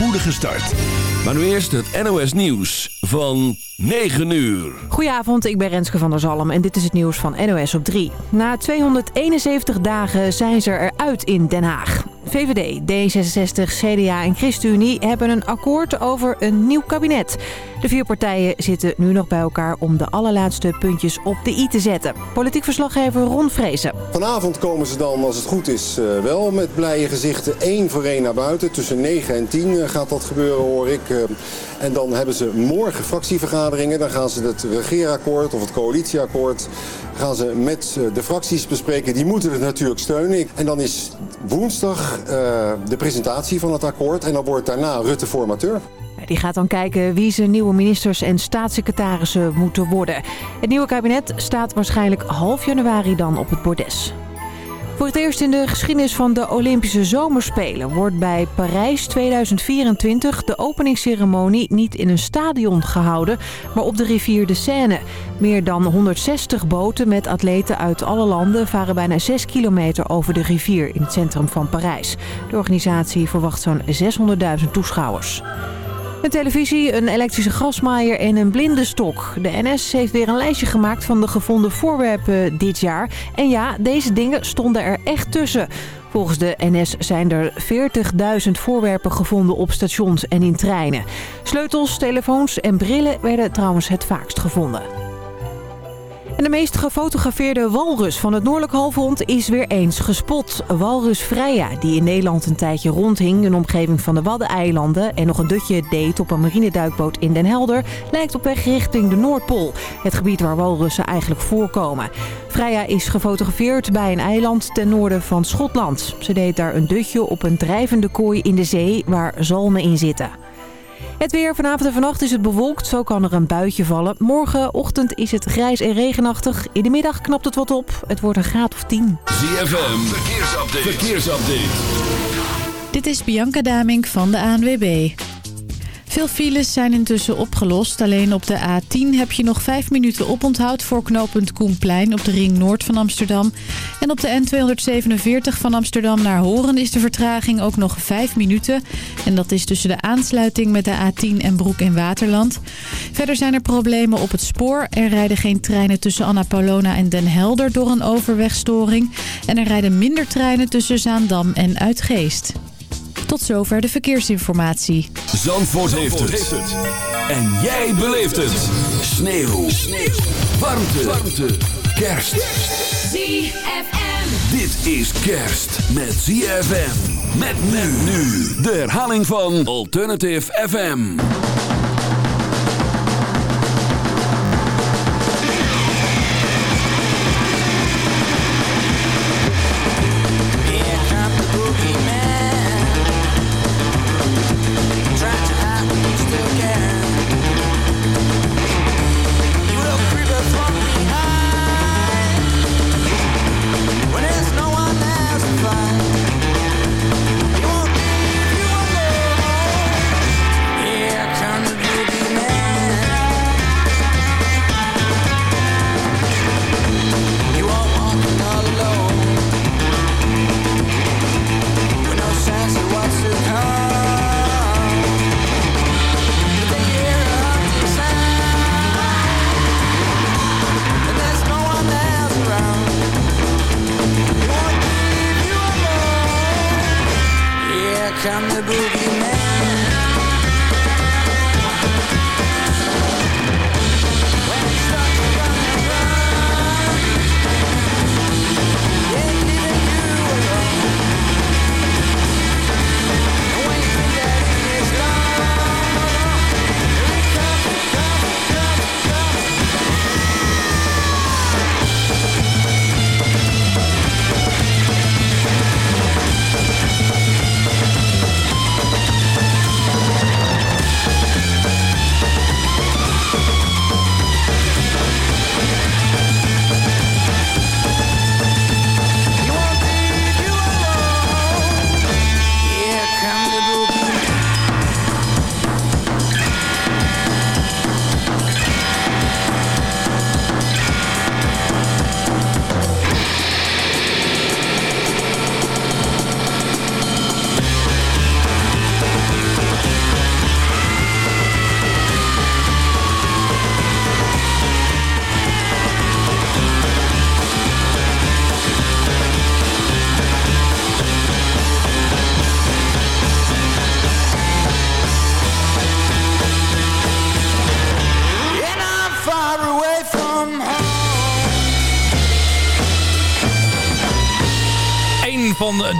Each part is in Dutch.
spoedige start. Maar nu eerst het NOS Nieuws van 9 uur. Goedenavond, ik ben Renske van der Zalm en dit is het nieuws van NOS op 3. Na 271 dagen zijn ze eruit in Den Haag. VVD, D66, CDA en ChristenUnie hebben een akkoord over een nieuw kabinet. De vier partijen zitten nu nog bij elkaar om de allerlaatste puntjes op de i te zetten. Politiek verslaggever Ron Vrezen. Vanavond komen ze dan, als het goed is, eh, wel met blije gezichten één voor één naar buiten. Tussen 9 en 10 eh, gaat dat gebeuren, hoor ik. Eh. En dan hebben ze morgen fractievergaderingen. Dan gaan ze het regeerakkoord of het coalitieakkoord gaan ze met de fracties bespreken. Die moeten het natuurlijk steunen. En dan is woensdag de presentatie van het akkoord. En dan wordt daarna Rutte formateur. Die gaat dan kijken wie zijn nieuwe ministers en staatssecretarissen moeten worden. Het nieuwe kabinet staat waarschijnlijk half januari dan op het bordes. Voor het eerst in de geschiedenis van de Olympische Zomerspelen wordt bij Parijs 2024 de openingsceremonie niet in een stadion gehouden, maar op de rivier de Seine. Meer dan 160 boten met atleten uit alle landen varen bijna 6 kilometer over de rivier in het centrum van Parijs. De organisatie verwacht zo'n 600.000 toeschouwers. Een televisie, een elektrische grasmaaier en een blindenstok. De NS heeft weer een lijstje gemaakt van de gevonden voorwerpen dit jaar. En ja, deze dingen stonden er echt tussen. Volgens de NS zijn er 40.000 voorwerpen gevonden op stations en in treinen. Sleutels, telefoons en brillen werden trouwens het vaakst gevonden. De meest gefotografeerde walrus van het noordelijk halfrond is weer eens gespot. Walrus Freya, die in Nederland een tijdje rondhing in de omgeving van de Waddeneilanden... en nog een dutje deed op een marineduikboot in Den Helder... lijkt op weg richting de Noordpool, het gebied waar walrussen eigenlijk voorkomen. Freya is gefotografeerd bij een eiland ten noorden van Schotland. Ze deed daar een dutje op een drijvende kooi in de zee waar zalmen in zitten. Het weer vanavond en vannacht is het bewolkt, zo kan er een buitje vallen. Morgenochtend is het grijs en regenachtig. In de middag knapt het wat op. Het wordt een graad of 10. ZFM, verkeersupdate. verkeersupdate. Dit is Bianca Damink van de ANWB. Veel files zijn intussen opgelost. Alleen op de A10 heb je nog 5 minuten oponthoud voor knooppunt Koenplein op de ring noord van Amsterdam. En op de N247 van Amsterdam naar Horen is de vertraging ook nog 5 minuten. En dat is tussen de aansluiting met de A10 en Broek in Waterland. Verder zijn er problemen op het spoor. Er rijden geen treinen tussen Anna Paulona en Den Helder door een overwegstoring. En er rijden minder treinen tussen Zaandam en Uitgeest. Tot zover de verkeersinformatie. Zandvoort, heeft, het. En jij beleeft het. Sneeuw. Sneeuw. Warmte. Warmte. Kerst. ZFM. Dit is kerst met ZFM. Met men nu. De herhaling van Alternative FM.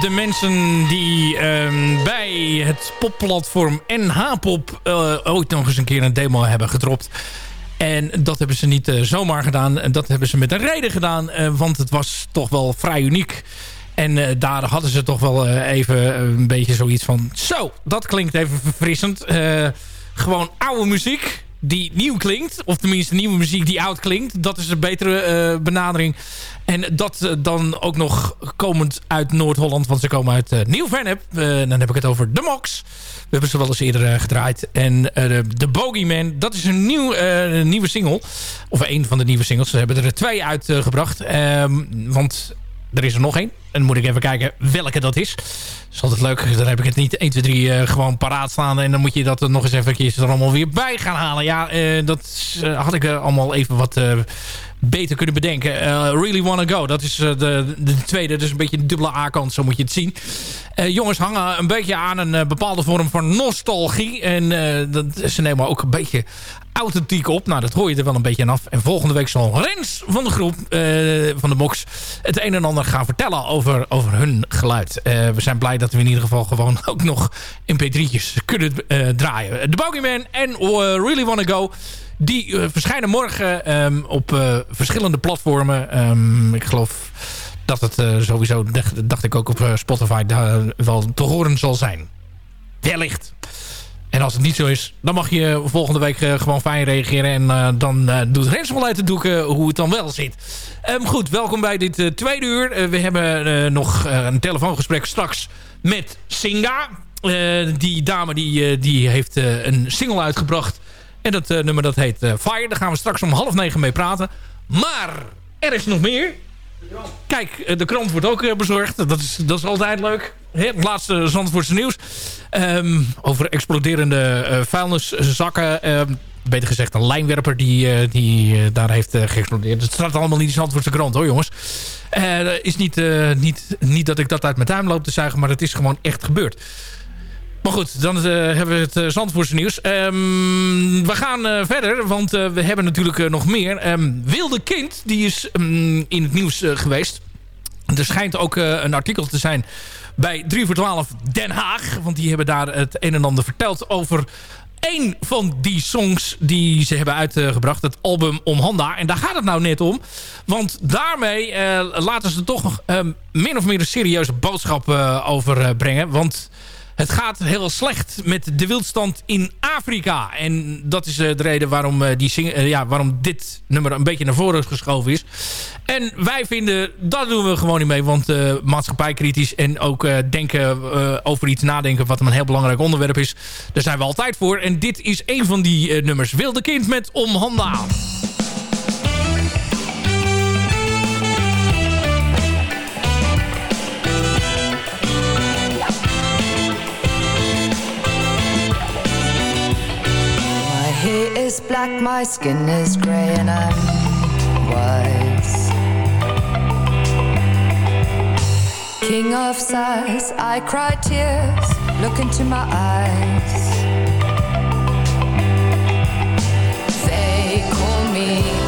De mensen die ehm, bij het popplatform NH-pop uh, ooit nog eens een keer een demo hebben gedropt. En dat hebben ze niet uh, zomaar gedaan. En dat hebben ze met een reden gedaan. Uh, want het was toch wel vrij uniek. En daar hadden ze toch wel even een beetje zoiets van... Zo, dat klinkt even verfrissend. gewoon oude muziek die nieuw klinkt. Of tenminste nieuwe muziek die oud klinkt. Dat is een betere uh, benadering. En dat uh, dan ook nog komend uit Noord-Holland. Want ze komen uit uh, Nieuw-Vennep. dan heb ik het over de Mox. We hebben ze wel eens eerder gedraaid. En de Bogeyman, dat is een, nieuw, nieuwe single. Of een van de nieuwe singles. Ze hebben er twee uitgebracht. Ehm, want er is er nog één. En moet ik even kijken welke dat is. Dat is altijd leuk. Dan heb ik het niet 1, 2, 3 uh, gewoon paraat staan. En dan moet je dat er nog eens even er allemaal weer bij gaan halen. Ja, uh, dat uh, had ik allemaal even wat beter kunnen bedenken. really Wanna Go. Dat is de, de, tweede. Dus een beetje een dubbele A-kant. Zo moet je het zien. jongens hangen een beetje aan een bepaalde vorm van nostalgie. En dat, ze nemen ook een beetje authentiek op. Nou, dat hoor je er wel een beetje aan af. En volgende week zal Rens van de groep van de Box het een en ander gaan vertellen over, over hun geluid. Uh, we zijn blij dat we in ieder geval gewoon ook nog mp3'tjes kunnen uh, draaien. The Bogeyman en Really Wanna Go... Die verschijnen morgen um, op verschillende platformen. Um, ik geloof dat het sowieso, dacht, ik ook op Spotify, wel te horen zal zijn. Wellicht. En als het niet zo is, dan mag je volgende week uh, gewoon fijn reageren. En uh, dan uh, doet Rens wel uit de doeken hoe het dan wel zit. Um, goed, welkom bij dit tweede uur. we hebben nog een telefoongesprek straks met Singa. die dame die, die heeft een single uitgebracht. En dat nummer dat heet Fire. Daar gaan we straks om half negen mee praten. Maar er is nog meer. Kijk, de krant wordt ook bezorgd. Dat is, dat is altijd leuk. Het laatste Zandvoortse nieuws. Um, over exploderende uh, vuilniszakken. Um, beter gezegd een lijnwerper die, uh, die uh, daar heeft geëxplodeerd. Het staat allemaal niet in Zandvoortse krant hoor jongens. is niet, niet, niet dat ik dat uit mijn tuin loop te zuigen. Maar het is gewoon echt gebeurd. Maar goed, dan hebben we het Zandvoortse nieuws. Um, we gaan verder, want we hebben natuurlijk nog meer. Wilde Kind, die is in het nieuws geweest. Er schijnt ook een artikel te zijn bij 3 voor 12 Den Haag. Want die hebben daar het een en ander verteld over één van die songs die ze hebben uitgebracht. Het album Om Handa. En daar gaat het nou net om. Want daarmee uh, laten ze toch uh, min of meer een serieuze boodschap uh, overbrengen. Want het gaat heel slecht met de wildstand in Afrika. En dat is de reden waarom, die ja, waarom dit nummer een beetje naar voren geschoven is. En wij vinden, dat doen we gewoon niet mee. Want uh, maatschappijkritisch en ook denken over iets nadenken... wat een heel belangrijk onderwerp is. Daar zijn we altijd voor. En dit is een van die nummers. Wilde kind met Om handen aan. Is black, my skin is grey and I'm white King of sighs, I cry tears, look into my eyes. They call me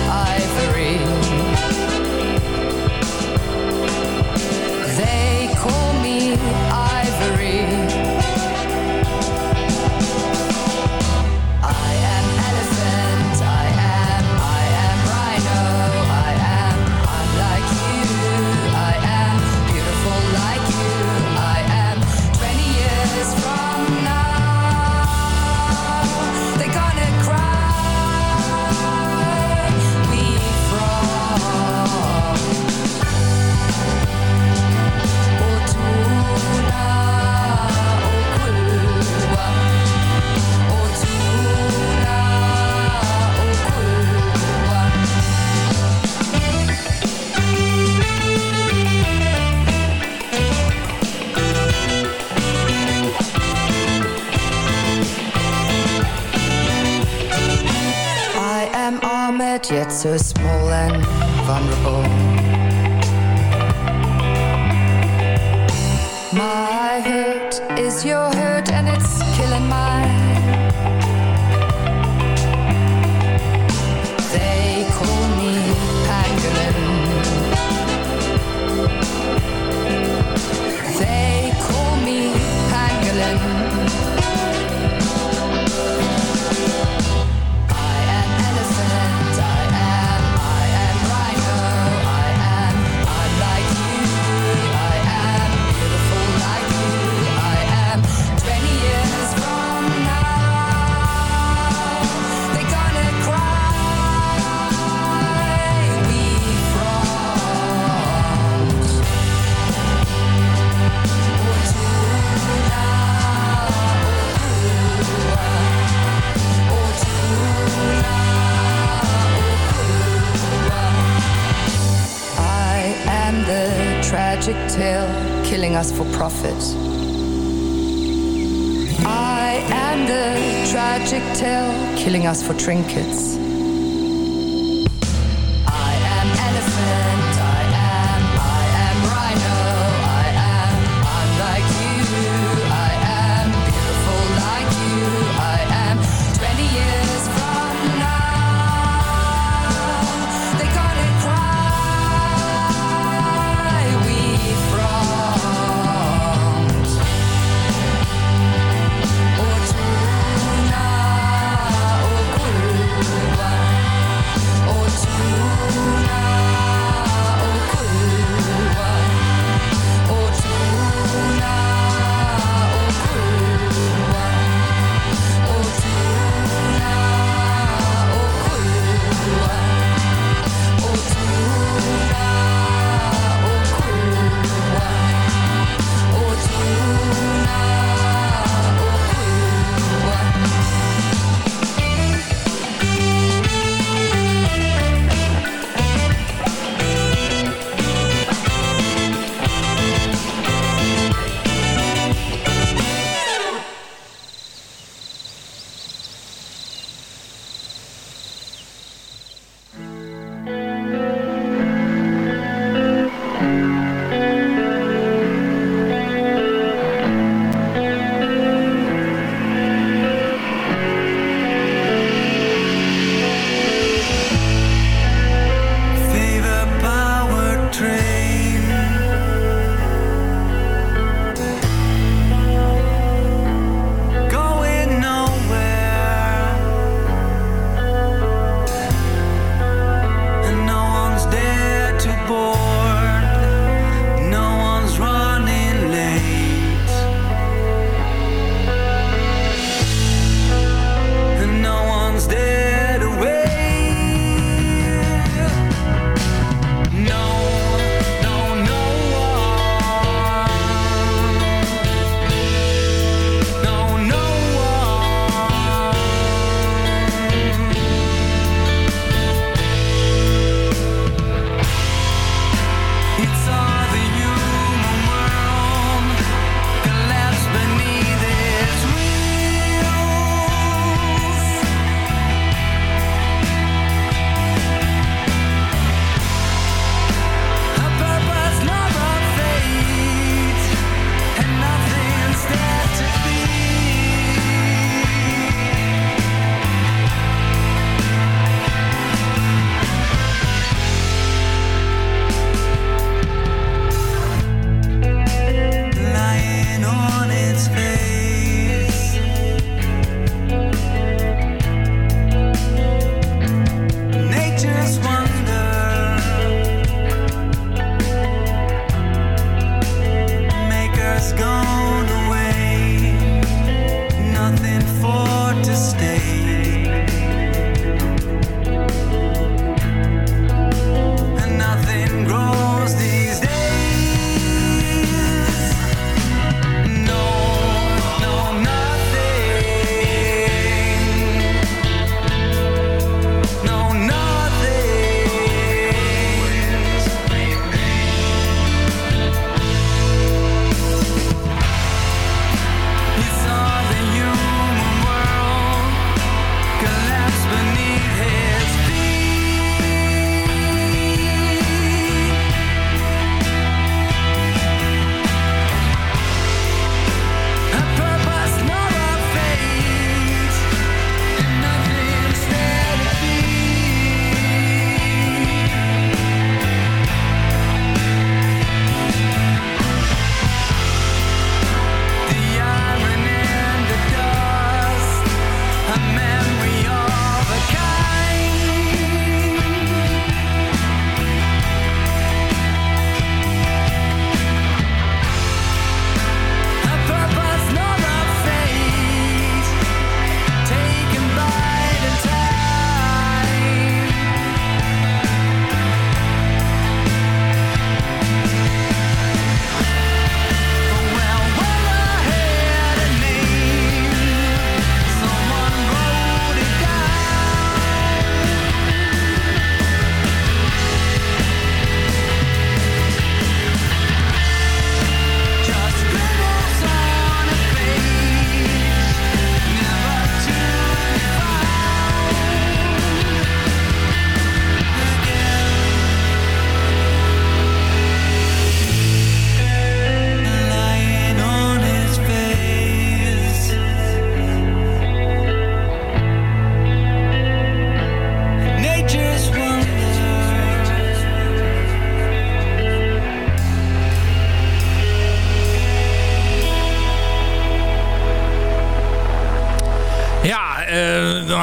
tragic tale, killing us for trinkets.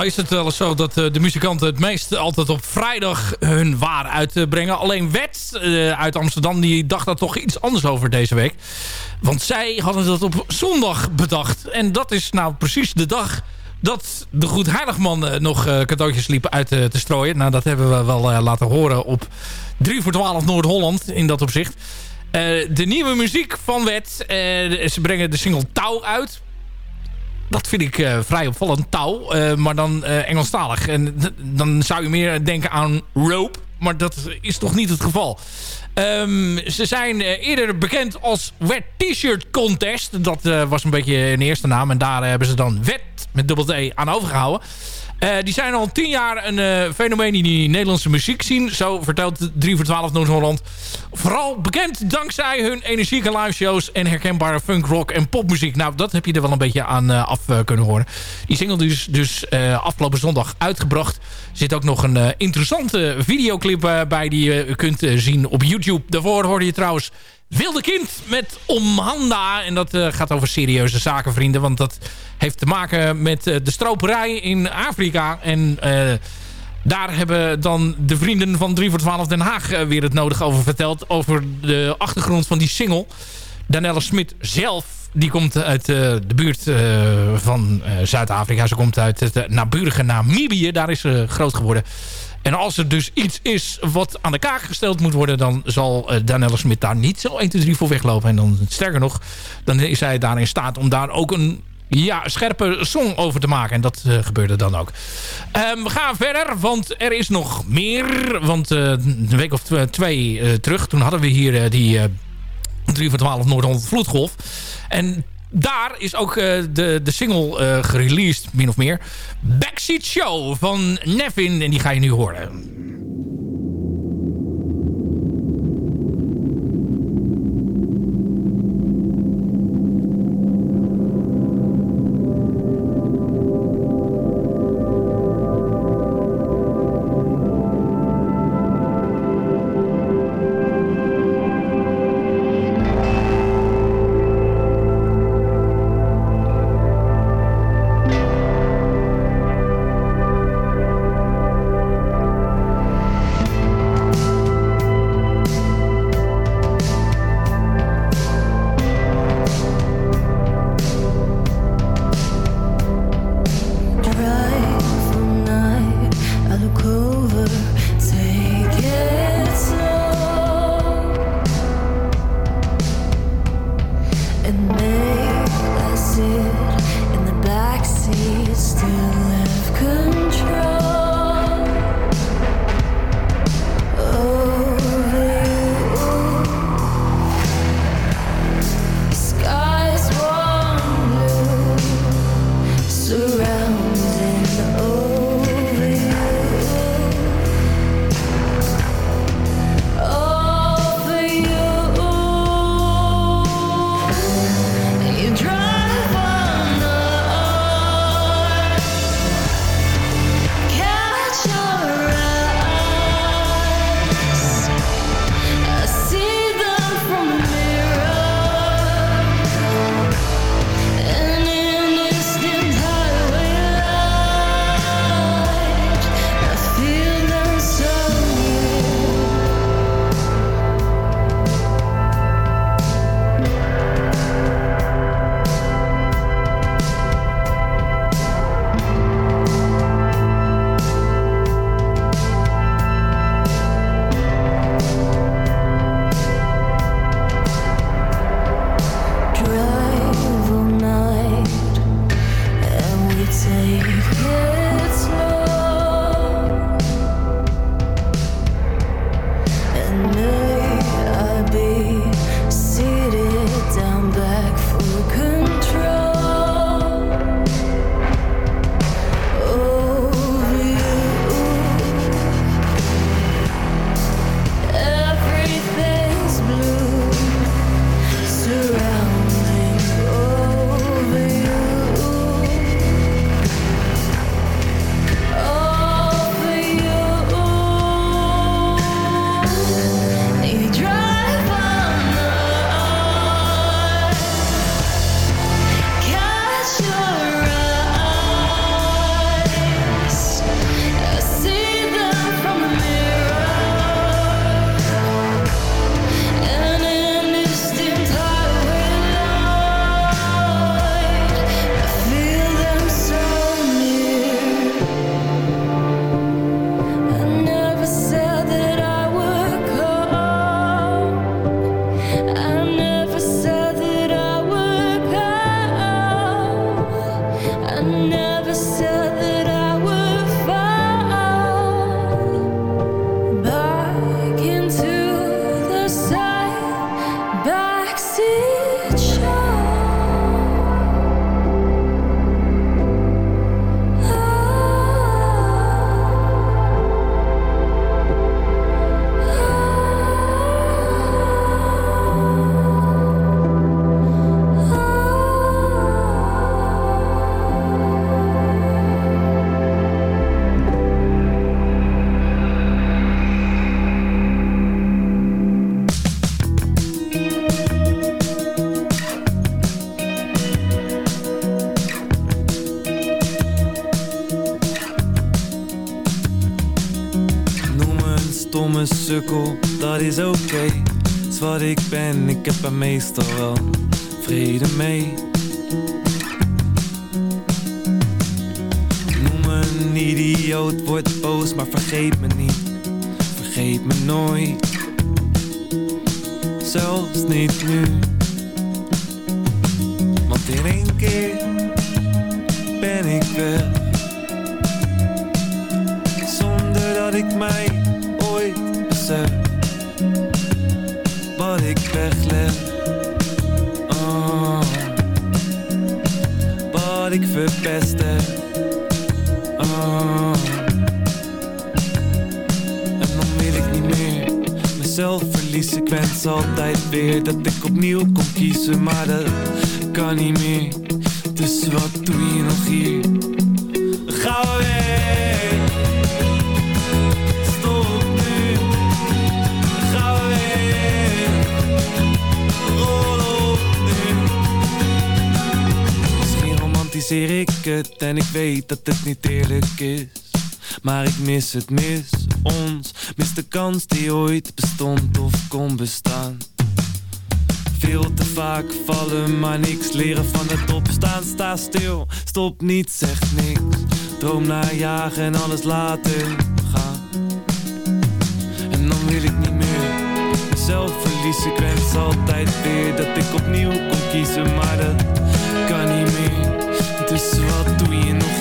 Is het wel eens zo dat eh, de muzikanten het meest altijd op vrijdag hun waar uitbrengen. Alleen Wet eh, uit Amsterdam die dacht daar toch iets anders over deze week. Want zij hadden dat op zondag bedacht. En dat is nou precies de dag dat de Goed eh, nog cadeautjes liep uit te strooien. Nou, dat hebben we wel laten horen op 3 voor 12 Noord-Holland in dat opzicht. De nieuwe muziek van Wet. ze brengen de single Touw uit. Dat vind ik eh, vrij opvallend, touw. eh, maar dan eh, Engelstalig. En dan zou je meer denken aan rope. Maar dat is toch niet het geval. Ehm, ze zijn eerder bekend als Wet T-shirt Contest. Dat was een beetje een eerste naam. En daar hebben ze dan Wet met dubbel T aan overgehouden. Eh, die zijn al tien jaar een eh, fenomeen in die Nederlandse muziek zien. Zo vertelt 3 voor 12 Noord-Holland. Vooral bekend dankzij hun energieke liveshows en herkenbare funk, rock en popmuziek. Nou, dat heb je er wel een beetje aan eh, af kunnen horen. Die single dus, dus afgelopen zondag uitgebracht. Er zit ook nog een interessante videoclip bij die je kunt zien op YouTube. Daarvoor hoorde je trouwens Wilde Kind met Omhanda. En dat eh, gaat over serieuze zaken, vrienden. Want dat heeft te maken met eh, de stroperij in Afrika. En eh, daar hebben dan de vrienden van 3 voor 12 Den Haag weer het nodig over verteld. Over de achtergrond van die single. Danelle Smit zelf, die komt uit de buurt van Zuid-Afrika. Ze komt uit het naburige Namibië. Daar is ze groot geworden. En als er dus iets is wat aan de kaak gesteld moet worden... dan zal uh, Danelle Smit daar niet zo 1, 2, 3 voor weglopen. En dan, sterker nog, dan is hij daar in staat om daar ook een ja, scherpe song over te maken. En dat uh, gebeurde dan ook. Um, we gaan verder, want er is nog meer. Want uh, een week of twee terug, toen hadden we hier die 3 voor 12 Noord-Holland Vloedgolf. En daar is ook uh, de, de single uh, gereleased, min of meer. Backseat Show van Nevin. En die ga je nu horen. Sukkel, dat is oké. Is wat ik ben, ik heb er meestal wel vrede mee. Noem me een idioot, word boos, maar vergeet me niet. Vergeet me nooit. Zelfs niet nu. Want in één keer wens altijd weer dat ik opnieuw kon kiezen Maar dat kan niet meer Dus wat doe je nog hier? Ga weg Stop nu, ga weg, rol op nu. Misschien romantiseer ik het en ik weet dat het niet eerlijk is. Maar ik mis het, mis ons, mis de kans die ooit bestond of kon bestaan. Veel te vaak vallen, maar niks leren van het opstaan. Sta stil, stop niet, zeg niks. Droom naar jagen en alles laten gaan. En dan wil ik niet meer mezelf verliezen. Ik wens altijd weer dat ik opnieuw kon kiezen, maar dat kan niet meer. Dus wat doe je nog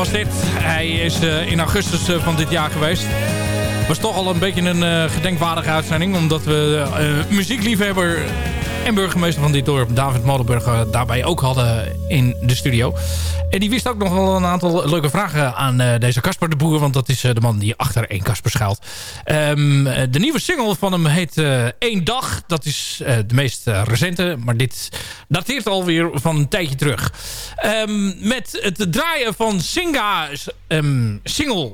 was dit. Hij is eh, in augustus eh, van dit jaar geweest. Was toch al een beetje een eh, gedenkwaardige uitzending. Omdat we eh, muziekliefhebber en burgemeester van dit dorp, David Molenburg, eh, daarbij ook hadden in de studio. En die wist ook nog wel een aantal leuke vragen aan deze Casper de Boer. Want dat is de man die achter één Casper schuilt. Ehm, eh, de nieuwe single van hem heet Eén Dag. Dat is de meest recente. Maar dit dateert alweer van een tijdje terug. Ehm, met het draaien van Singa's ehm, single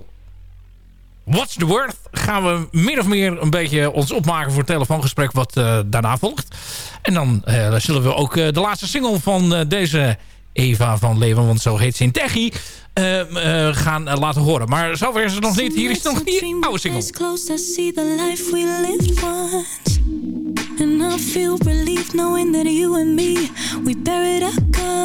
What's the Worth gaan we meer of meer een beetje ons opmaken voor het telefoongesprek wat eh, daarna volgt. En dan eh, zullen we ook eh, de laatste single van deze Eva van Leeuwen, want zo heet ze in Techie, eh, eh, gaan laten horen. Maar zover is het nog niet. Hier is nog niet een oude single. Eyes closed, I see the life we lived once. And I feel relief knowing that you and me, we buried our guns.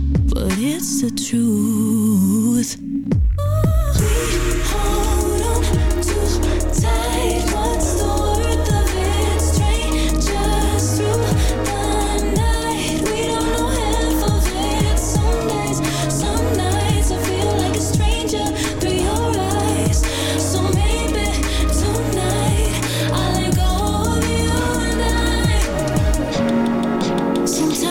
But it's the truth. We hold on too tight.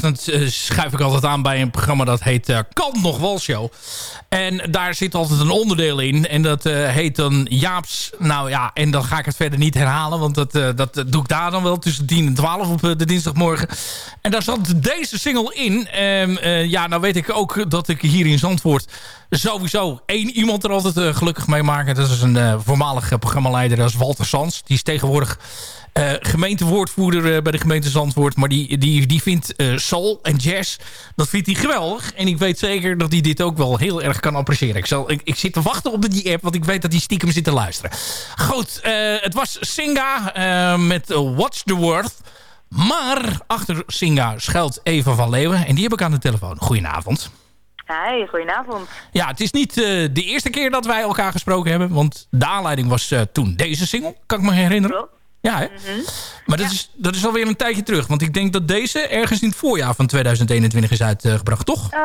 Dinsdagochtend eh, schuif ik altijd aan bij een programma dat heet eh Kan Nog Wel Show. En daar zit altijd een onderdeel in. En dat eh, heet dan Jaaps. Nou ja, en dan ga ik het verder niet herhalen. Want dat, dat doe ik daar dan wel tussen 10 en 12 op de dinsdagmorgen. En daar zat deze single in. Ehm, eh, ja, nou weet ik ook dat ik hier in Zandvoort sowieso één iemand er altijd gelukkig mee maken. Dat is een voormalige programmaleider. Dat is Walter Sans. Die is tegenwoordig eh, gemeentewoordvoerder eh, bij de gemeente Zandvoort. Maar die, die, die vindt eh, soul en jazz, dat vindt hij geweldig. En ik weet zeker dat hij dit ook wel heel erg kan appreciëren. Ik, zal, ik, ik zit te wachten op die app, want ik weet dat hij stiekem zit te luisteren. Goed, het was Singa met What's the Worth. Maar achter Singa schuilt Eva van Leeuwen. En die heb ik aan de telefoon. Goedenavond. Hi, goedenavond. Ja, het is niet de eerste keer dat wij elkaar gesproken hebben. Want de aanleiding was toen deze single. Kan ik me herinneren? Klopt. Ja, hè? Mhm. Maar dat, is, dat is alweer een tijdje terug. Want ik denk dat deze ergens in het voorjaar van 2021 is uitgebracht, toch? Eh,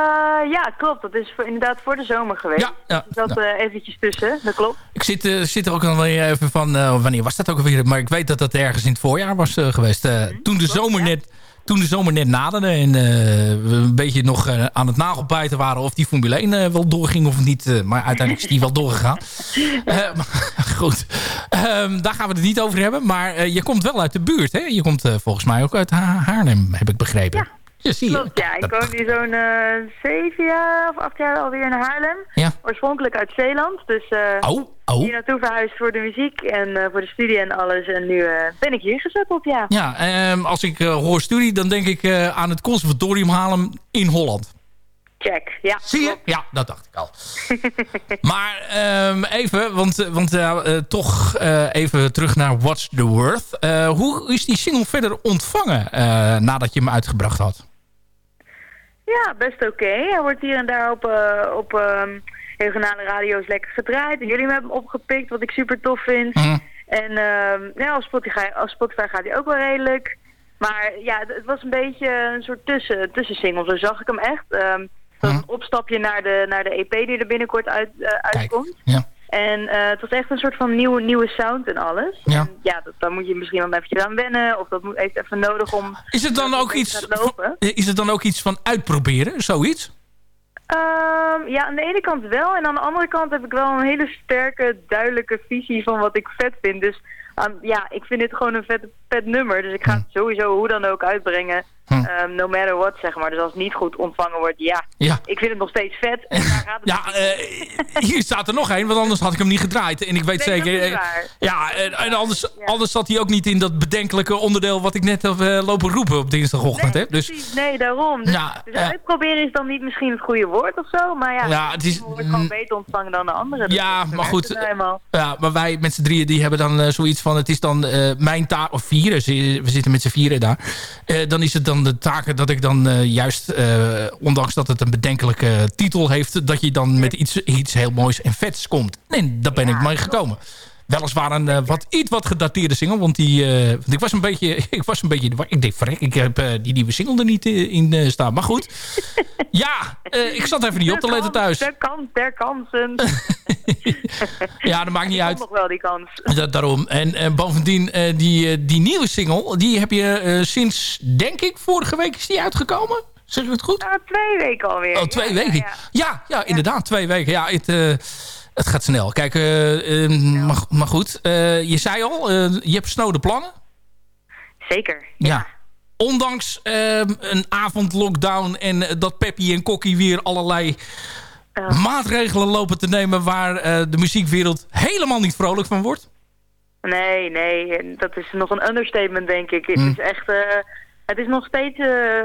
ja, klopt. Dat is voor, inderdaad voor de zomer geweest. Ja, ja, Dus dat ja. eh, eventjes tussen, dat klopt. Ik zit, eh, zit er ook alweer even van... wanneer was dat ook alweer? Maar ik weet dat dat ergens in het voorjaar was geweest. Eh, toen, de zomer net, toen de zomer net naderde en eh, we een beetje nog eh, aan het nagelbijten waren... of die Formule 1 eh, wel doorging of niet. maar uiteindelijk is die wel doorgegaan. Maar goed, Ehm, daar gaan we het niet over hebben. Maar je komt wel uit de buurt, hè? Je komt volgens mij ook uit Ha- Haarlem, heb ik begrepen. Ja, zie je. Klopt, ja. Ik woon nu zo'n eh, zeven jaar of acht jaar alweer in Haarlem. Ja. Oorspronkelijk uit Zeeland, dus Oh, oh. hier naartoe verhuisd voor de muziek en eh, voor de studie en alles. En nu ben ik hier gezetteld, ja. Ja, ehm, als ik hoor studie, dan denk ik aan het conservatorium Haarlem in Holland. Check, ja. Zie je? Ja, dat dacht ik al. maar ehm, even, want, want toch even terug naar What's the Worth. Hoe is die single verder ontvangen nadat je hem uitgebracht had? Ja, best oké. Hij wordt hier en daar op, eh, op ehm, regionale radio's lekker gedraaid. En jullie hebben hem opgepikt, wat ik super tof vind. Mhm. En ehm, ja, op Spotify, Spotify gaat hij ook wel redelijk. Maar ja, het het was een beetje een soort tussen, tussensingle. Zo zag ik hem echt. Het was een opstapje naar de, naar de EP die er binnenkort uit, eh, uitkomt. Ja. En eh, het was echt een soort van nieuwe, nieuwe sound en alles. Ja. En ja, dat, daar moet je misschien wel eventjes aan wennen. Of dat moet, heeft even nodig om... Is het dan ook iets, van, is het dan ook iets van uitproberen, zoiets? Ehm, ja, aan de ene kant wel. En aan de andere kant heb ik wel een hele sterke, duidelijke visie van wat ik vet vind. Dus aan- ja, ik vind dit gewoon een vet, vet nummer. Dus ik ga het sowieso hoe dan ook uitbrengen. Hm. Ehm, no matter what, zeg maar. Dus als het niet goed ontvangen wordt, ja. Ja. Ik vind het nog steeds vet. En daar gaat het Ja, eh, hier staat er nog één, want anders had ik hem niet gedraaid. En ik weet Nee, zeker... eh, ja, en, en anders, anders zat hij ook niet in dat bedenkelijke onderdeel... wat ik net heb eh, lopen roepen op dinsdagochtend. Nee, hè? Dus precies. nee, daarom. Dus, Ja, dus uitproberen is dan niet misschien het goede woord of zo. Maar ja, Ja, het is- wordt gewoon beter ontvangen dan de andere. Dus Ja, maar goed, nou. Ja, maar wij met z'n drieën die hebben dan zoiets van... het is dan mijn taak, of vieren, we zitten met z'n vieren daar. Eh, dan is het dan de taak dat ik dan eh, juist, eh, ondanks dat het een bedenkelijke titel heeft... dat je dan met iets, iets heel moois en vets komt. En daar ben ik mee gekomen. Weliswaar een eh, wat, iets wat gedateerde single, want, die, eh, ik was een beetje... Ik, was een beetje ik denk, verrek, ik heb eh, die nieuwe single er niet in staan. Maar goed, ja, ik zat even niet op te letten thuis. De kans, der kansen. Ja, dat maakt niet uit. Nog wel die kans. Dat, daarom. En, en bovendien, die, die nieuwe single... die heb je sinds, denk ik, vorige week is die uitgekomen. Zeg ik het goed? Nou, twee weken alweer. Oh, twee Ja, weken. ja, Ja, ja, inderdaad, twee weken. Ja, het, het gaat snel. Kijk, eh, eh, maar, maar goed. eh, je zei al, je hebt snode plannen. Zeker. Ja. Ondanks eh, een avondlockdown en dat Peppy en Kokkie weer allerlei maatregelen lopen te nemen... waar de muziekwereld helemaal niet vrolijk van wordt. Nee, nee. Dat is nog een understatement, denk ik. Hm. Het is echt... het is nog steeds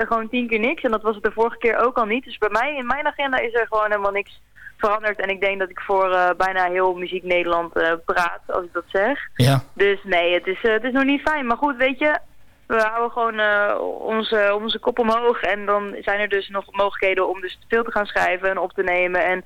gewoon tien keer niks. En dat was het de vorige keer ook al niet. Dus bij mij, in mijn agenda, is er gewoon helemaal niks veranderd. En ik denk dat ik voor eh, bijna heel Muziek Nederland eh, praat, als ik dat zeg. Ja. Dus nee, het is, eh, het is nog niet fijn. Maar goed, weet je, we houden gewoon onze, onze kop omhoog. En dan zijn er dus nog mogelijkheden om dus veel te gaan schrijven en op te nemen. En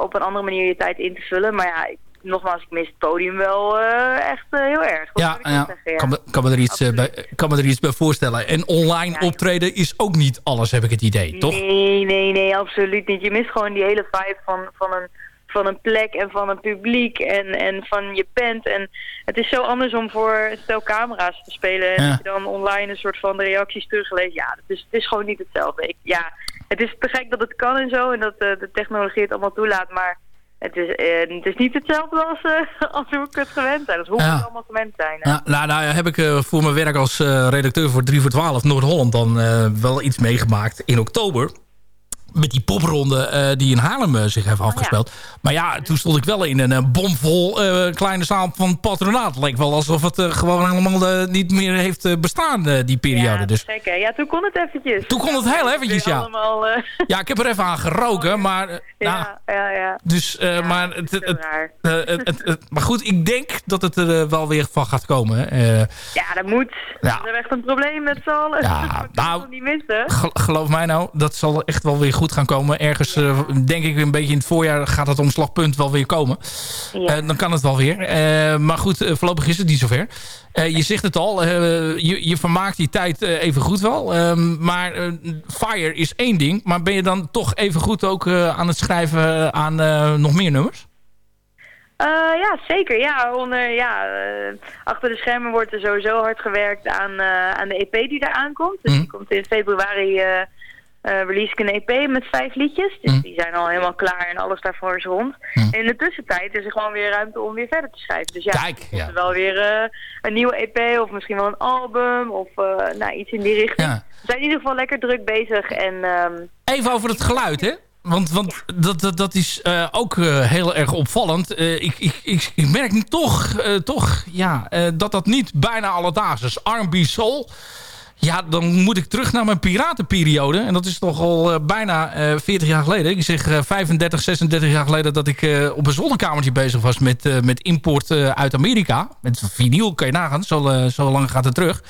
op een andere manier je tijd in te vullen. Maar ja, ik- nogmaals, ik mis het podium wel eh, echt eh, heel erg. Dat Ja, zeggen. Kan, me, kan, me er iets, bij, kan me er iets bij voorstellen. En online optreden is ook niet alles, heb ik het idee, toch? Nee, nee, nee, absoluut niet. Je mist gewoon die hele vibe van, van, een, van een plek en van een publiek en, en van je band. En het is zo anders om voor een stel camera's te spelen. En je dan online een soort van de reacties terugleest. Ja, het is, het is gewoon niet hetzelfde. Ik, ja, het is te gek dat het kan en zo en dat eh, de technologie het allemaal toelaat. Maar het is, eh, het is niet hetzelfde als, eh, als hoe ik het gewend zijn. Als hoe Ja. we het allemaal gewend zijn. hè. Ja, nou, nou heb ik eh, voor mijn werk als redacteur voor 3 voor 12 Noord-Holland dan wel iets meegemaakt in oktober. Met die popronde eh, die in Haarlem eh, zich heeft afgespeeld. Maar ja, toen stond ik wel in een eh, bomvol kleine zaal van patronaat. Het leek wel alsof het gewoon helemaal niet meer heeft bestaan, die periode. ja, dus hè? Ja, toen kon het eventjes. Toen kon het heel eventjes, ja. Allemaal, ja, ik heb er even aan geroken, maar... eh, nou, ja, ja, ja. Dus, maar, het, het, maar goed, ik denk dat het er wel weer van gaat komen. Ja, dat moet. Ja. We hebben echt een probleem met z'n allen. Ja, dat nou, niet missen. Gel- geloof mij nou, dat zal echt wel weer goed gaan komen. Ergens, eh, denk ik, een beetje in het voorjaar gaat het omslagpunt wel weer komen. Ja. Eh, dan kan het wel weer. Eh, maar goed, voorlopig is het niet zover. Je zegt het al, je, je vermaakt die tijd even goed wel. Ehm, maar Fire is één ding. Maar ben je dan toch even goed ook aan het schrijven aan nog meer nummers? Ja, zeker. Ja, onder, ja, achter de schermen wordt er sowieso hard gewerkt aan, aan de EP die daar aankomt. Dus Mhm. die komt in februari eh, eh release ik een EP met vijf liedjes. Dus Hm. die zijn al helemaal klaar en alles daarvoor is rond. En in de tussentijd is er gewoon weer ruimte om weer verder te schrijven. Dus ja, Kijk, ja. er wel weer eh, een nieuwe EP of misschien wel een album of eh, nou, iets in die richting. Ja. We zijn in ieder geval lekker druk bezig en... ehm, Even over het geluid, hè? Want, want dat, dat, dat is ook heel erg opvallend. Ik, ik, ik, ik merk toch, toch ja, dat dat niet bijna alledaags is. R&B Soul. Ja, dan moet ik terug naar mijn piratenperiode. En dat is toch al eh, bijna eh 40 jaar geleden. Ik zeg eh, 35, 36 jaar geleden dat ik eh, op een zolderkamertje bezig was met, met import uit Amerika. Met vinyl kan je nagaan, zo, zo lang gaat het terug.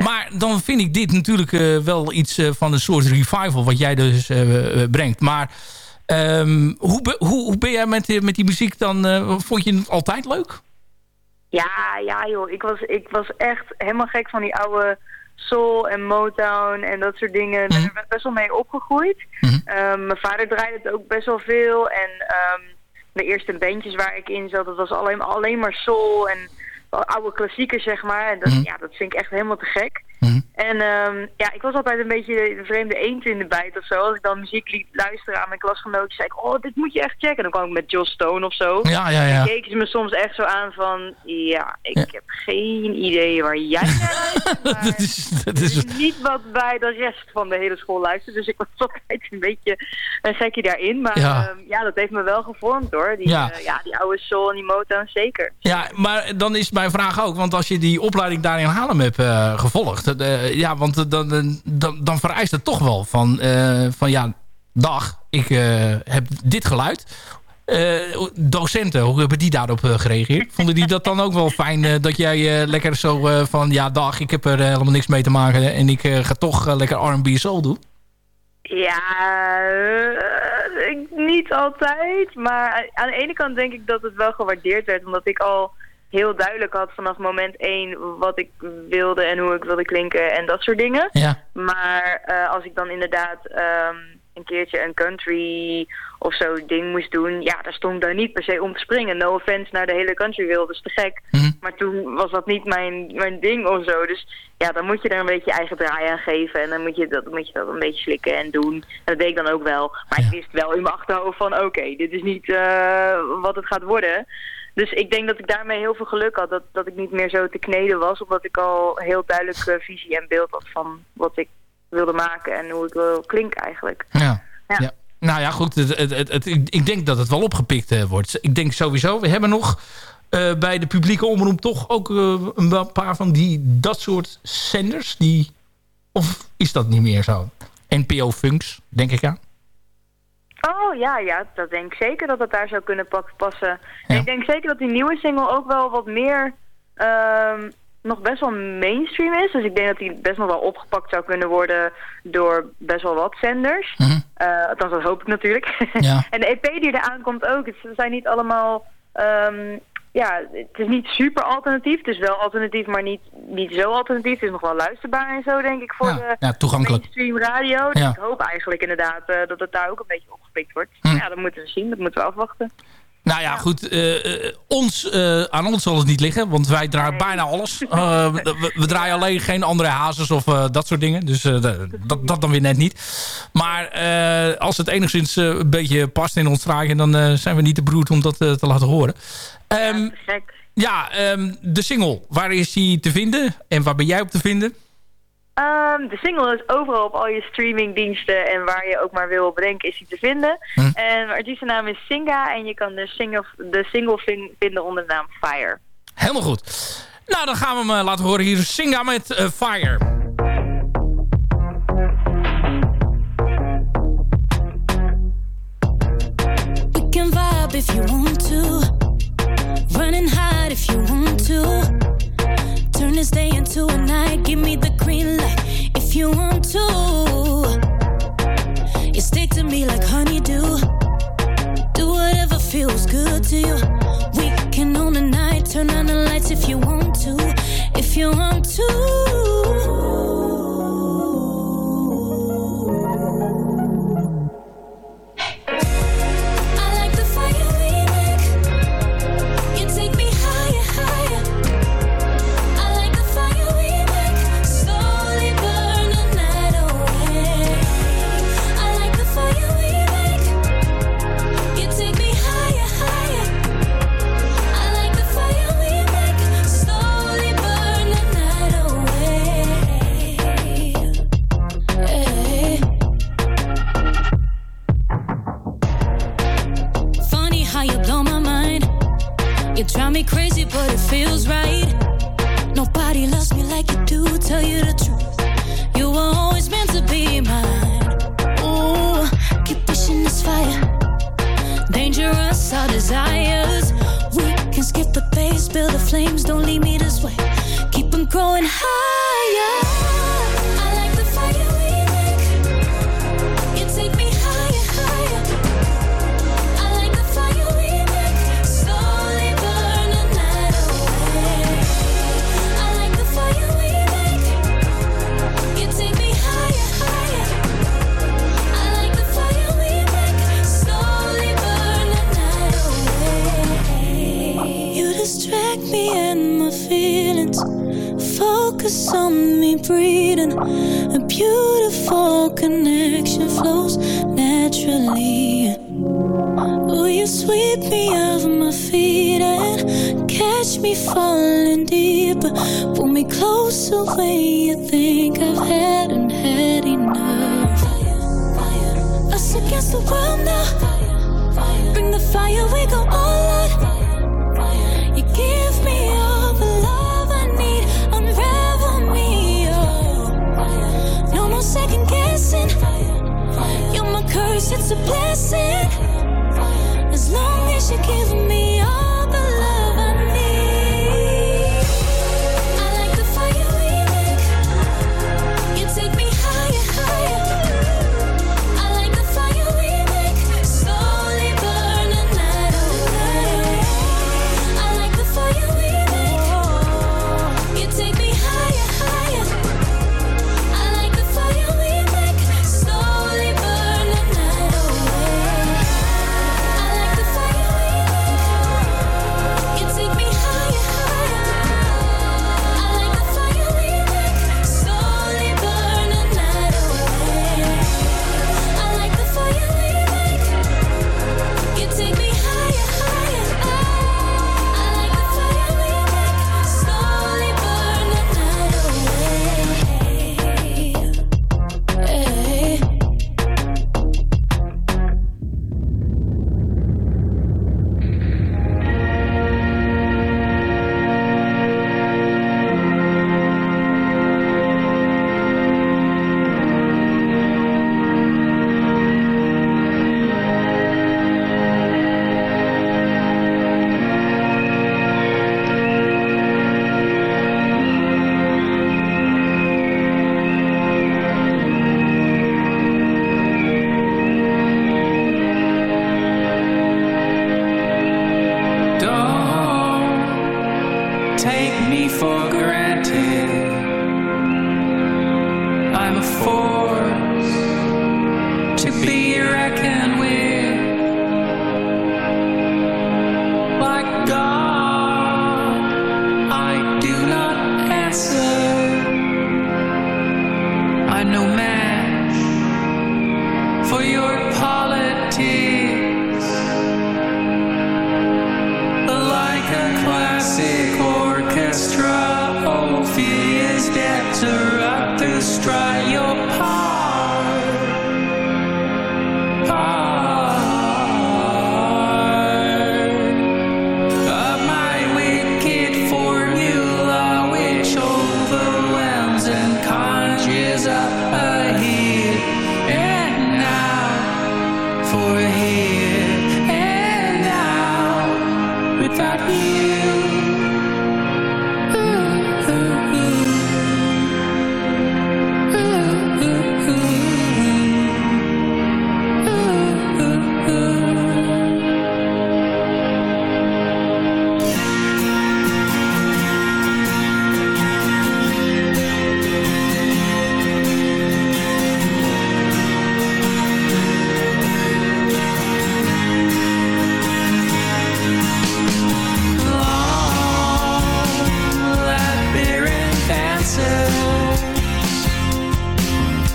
Maar dan vind ik dit natuurlijk wel iets van een soort revival wat jij dus brengt. Maar ehm, hoe, hoe, hoe ben jij met, die- met die muziek dan? vond je het altijd leuk? Ja, ja joh. Ik was, ik was echt helemaal gek van die oude soul en Motown en dat soort dingen. Ik ben er best wel mee opgegroeid. Mhm. Ehm, mijn vader draaide het ook best wel veel. En ehm, de eerste bandjes waar ik in zat, dat was alleen, alleen maar soul en oude klassiekers, zeg maar. En dat, Mhm. ja, dat vind ik echt helemaal te gek. Mhm. En ehm, ja, ik was altijd een beetje de vreemde eend in de bijt of zo. Als ik dan muziek liet luisteren aan mijn klasgenootjes, zei ik, oh, dit moet je echt checken. Dan kwam ik met Joss Stone of zo. Ja, ja, ja. Dan keken ze me soms echt zo aan van, ja, ik Ja. heb geen idee waar jij naar luistert, dat is, dat is, is niet wat bij de rest van de hele school luistert. Dus ik was altijd een beetje een gekje daarin. Maar Ja. ja, ja dat heeft me wel gevormd hoor. Die, Ja. ja. ja, die oude soul en die Motown zeker. ja, maar dan is mijn vraag ook, want als je die opleiding daar in Haarlem hebt eh, gevolgd, eh, ja, want eh, dan, dan, dan, dan vereist het toch wel van, eh, van ja, dag, ik eh, heb dit geluid. Eh, docenten, hoe hebben die daarop eh, gereageerd? Vonden die dat dan ook wel fijn eh, dat jij eh, lekker zo eh, van ja, dag, ik heb er eh, helemaal niks mee te maken en ik eh, ga toch eh, lekker R&B soul doen? Ja, eh, niet altijd. Maar aan de ene kant denk ik dat het wel gewaardeerd werd. Omdat ik al heel duidelijk had vanaf moment één wat ik wilde en hoe ik wilde klinken en dat soort dingen. Ja, Maar eh, als ik dan inderdaad ehm, een keertje een country of zo ding moest doen, ja, daar stond ik daar niet per se om te springen. No offense naar de hele countrywereld, dat is te gek. Mhm. Maar toen was dat niet mijn, mijn ding of zo. Dus ja, dan moet je er een beetje je eigen draai aan geven. En dan moet je dat, moet je dat een beetje slikken en doen. En dat deed ik dan ook wel. Maar Ja. ik wist wel in mijn achterhoofd van, oké, dit is niet eh, wat het gaat worden. Dus ik denk dat ik daarmee heel veel geluk had. Dat, dat ik niet meer zo te kneden was. Omdat ik al heel duidelijk eh, visie en beeld had van wat ik wilde maken. En hoe ik wil klinken eigenlijk. Ja. Ja. ja. Nou ja, goed. Het, het, ik denk dat het wel opgepikt eh, wordt. Ik denk sowieso, we hebben nog eh, bij de publieke omroep toch ook een paar van die, dat soort zenders. Die, of is dat niet meer zo? NPO Funks, denk ik aan. Oh ja, ja, dat denk ik zeker dat het daar zou kunnen pak- passen. Ja. En ik denk zeker dat die nieuwe single ook wel wat meer ehm, nog best wel mainstream is. Dus ik denk dat die best nog wel opgepakt zou kunnen worden door best wel wat zenders. Eh, althans, dat hoop ik natuurlijk. Ja. en de EP die eraan komt ook. Het zijn niet allemaal... ehm, ja, het is niet super alternatief. Het is wel alternatief, maar niet, niet zo alternatief. Het is nog wel luisterbaar en zo, denk ik, voor Ja, de ja, toegankelijk. mainstream radio. Dus Ja. ik hoop eigenlijk inderdaad eh, dat het daar ook een beetje opgepikt wordt. Hm. Ja, dat moeten we zien. Dat moeten we afwachten. Nou ja, goed. eh, eh, ons, eh, aan ons zal het niet liggen, want wij draaien Nee. bijna alles. We, we draaien alleen geen andere hazes of dat soort dingen. Dus dat, dat dan weer net niet. Maar als het enigszins een beetje past in ons draaien... dan zijn we niet te beroerd om dat te laten horen. Ja, gek. ja, ehm, de single. Waar is die te vinden? En waar ben jij op te vinden? Ehm, de single is overal op al je streamingdiensten en waar je ook maar wil bedenken is die te vinden. Hm. En artiestennaam is Singa en je kan de single, de single vin- vinden onder de naam Fire. Helemaal goed. Nou, dan gaan we hem eh, laten horen hier. Singa met eh, Fire. We can vibe if you want to. Day into a night. Give me the green light if you want to. You stick to me like honeydew. Do whatever feels good to you. We can own the night. Turn on the lights if you want to. If you want eyes on me breathing. A beautiful connection flows naturally. Oh, you sweep me over my feet and catch me falling deeper. Pull me closer when you think I've had and had enough. Us against the world now. Bring the fire, we go all out. You give me dancing. You're my curse, it's a blessing. As long as you're giving me all.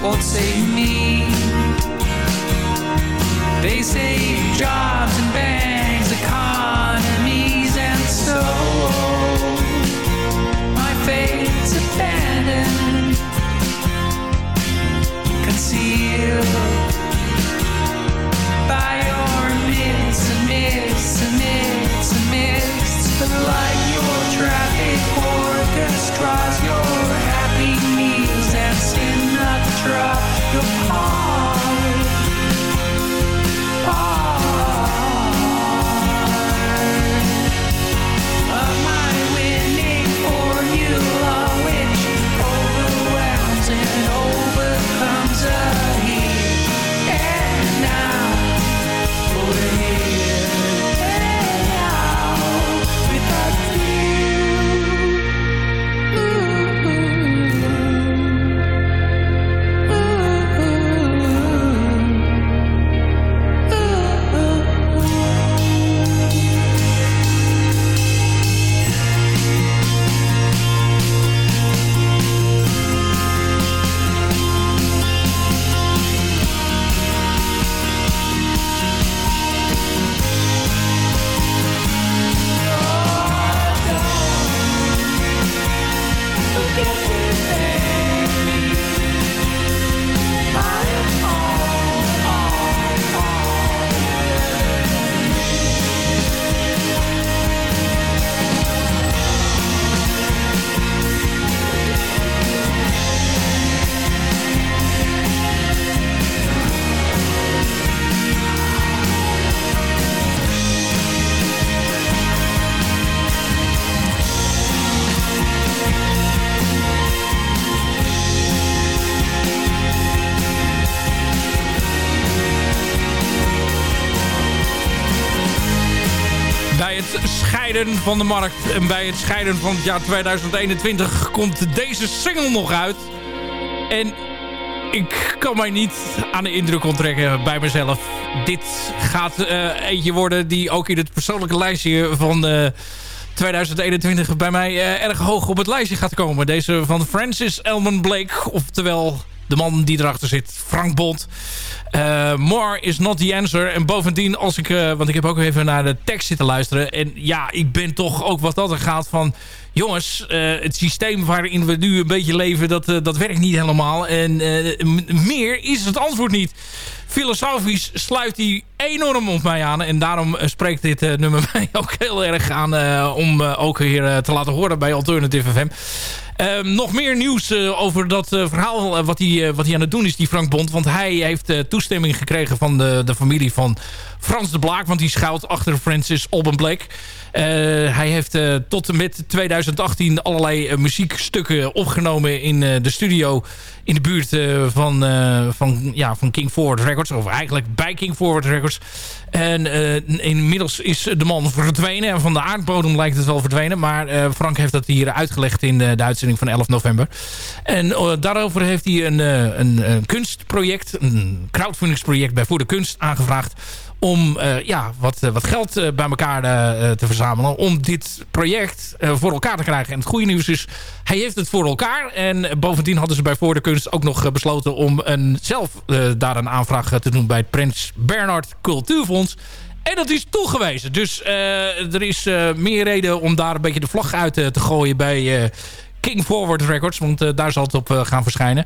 won't save me. They save jobs and banks, economies, and so my fate's abandoned, concealed by your myths and myths and myths and myths, but like your traffic orchestras, your scheiden van de markt en bij het scheiden van het jaar 2021 komt deze single nog uit. En ik kan mij niet aan de indruk onttrekken bij mezelf. Dit gaat eh, eentje worden die ook in het persoonlijke lijstje van eh, 2021 bij mij eh, erg hoog op het lijstje gaat komen. Deze van Francis Elman Blake, oftewel de man die erachter zit, Frank Bond. Eh, more is not the answer. En bovendien, als ik, eh, want ik heb ook even naar de tekst zitten luisteren. En ja, ik ben toch ook wat dat er gaat van... Jongens, eh, het systeem waarin we nu een beetje leven, dat, dat werkt niet helemaal. En meer is het antwoord niet. Filosofisch sluit hij enorm op mij aan. En daarom spreekt dit nummer mij ook heel erg aan... om ook hier te laten horen bij Alternative FM. Ehm, nog meer nieuws eh, over dat eh, verhaal eh, wat, hij, aan het doen is, die Frank Bond. Want hij heeft toestemming gekregen van de, de familie van Frans de Blaak. Want die schuilt achter Francis Alban. Eh, hij heeft tot en met 2018 allerlei muziekstukken opgenomen in de studio in de buurt van, van, ja, van King Forward Records. Of eigenlijk bij King Forward Records. En inmiddels is de man verdwenen. En van de aardbodem lijkt het wel verdwenen. Maar Frank heeft dat hier uitgelegd in de, de van 11 november. En eh, daarover heeft hij een, eh, een, een kunstproject, een crowdfundingsproject bij Voor de Kunst aangevraagd om eh, ja, wat, eh, wat geld eh, bij elkaar eh, eh, te verzamelen. Om dit project eh, voor elkaar te krijgen. En het goede nieuws is, hij heeft het voor elkaar. En eh, bovendien hadden ze bij Voor de Kunst ook nog eh, besloten... om een, zelf eh, daar een aanvraag eh, te doen bij het Prins Bernhard Cultuurfonds. En dat is toegewezen. Dus eh, er is eh, meer reden om daar een beetje de vlag uit eh, te gooien bij... King Forward Records, want eh, daar zal het op eh, gaan verschijnen.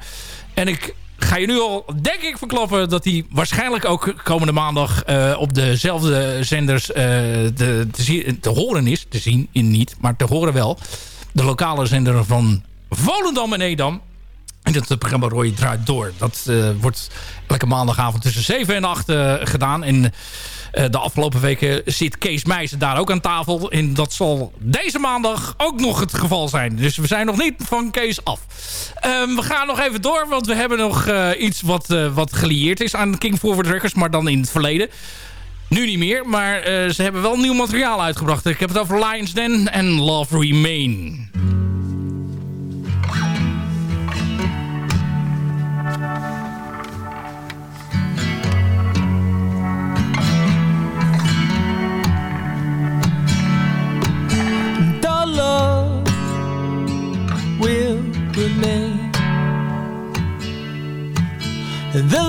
En ik ga je nu al, denk ik, verklappen... dat hij waarschijnlijk ook komende maandag eh, op dezelfde zenders de, te, horen is. Te zien in niet, maar te horen wel. De lokale zender van Volendam en Edam. En dat programma Roy draait door. Dat wordt elke maandagavond tussen 7 en 8 eh, gedaan. En de afgelopen weken zit Kees Meijsen daar ook aan tafel. En dat zal deze maandag ook nog het geval zijn. Dus we zijn nog niet van Kees af. Ehm, we gaan nog even door, want we hebben nog eh, iets wat, eh, wat gelieerd is aan King Forward Records. Maar dan in het verleden. Nu niet meer, maar eh, ze hebben wel nieuw materiaal uitgebracht. Ik heb het over Lions Den en Love Remain. Remain. The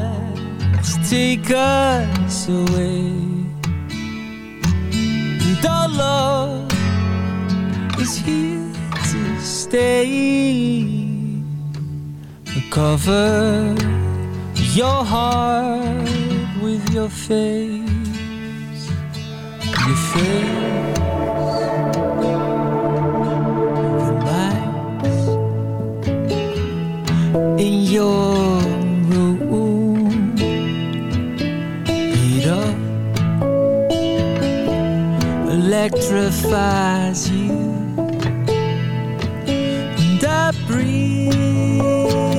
lights take us away. The love is here to stay. Cover your heart with your face. Your face. In your room. Up, electrifies you, and I breathe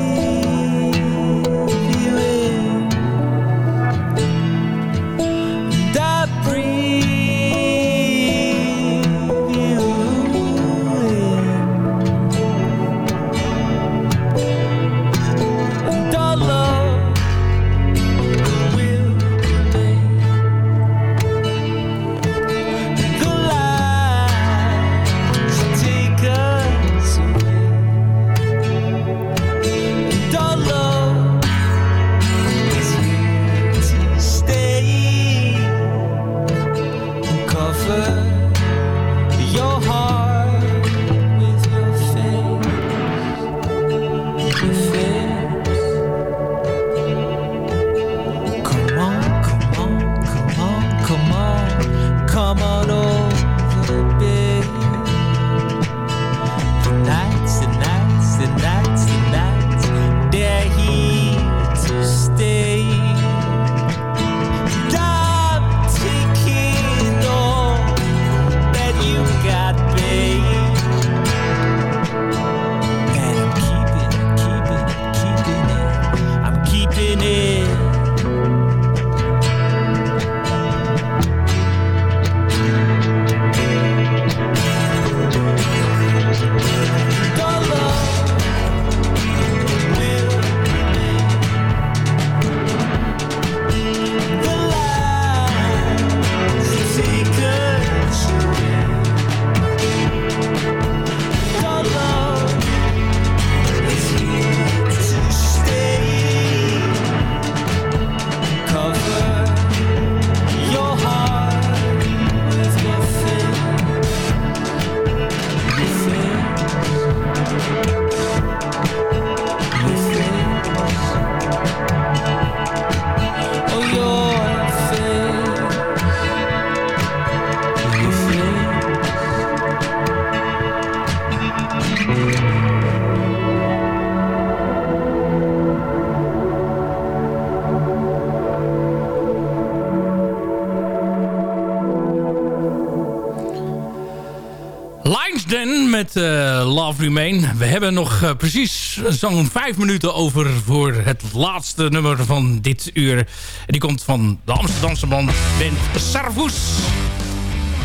Remain. We hebben nog eh, precies zo'n vijf minuten over voor het laatste nummer van dit uur. Die komt van de Amsterdamse band Bent Servus.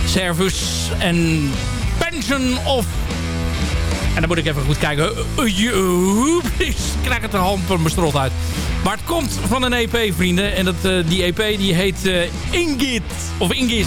Servus en Pension of... En dan moet ik even goed kijken. Ik krijg het er hand van mijn strot uit. Maar het komt van een EP, vrienden. En dat, eh, die EP die heet eh, Ingit. Of Ingit.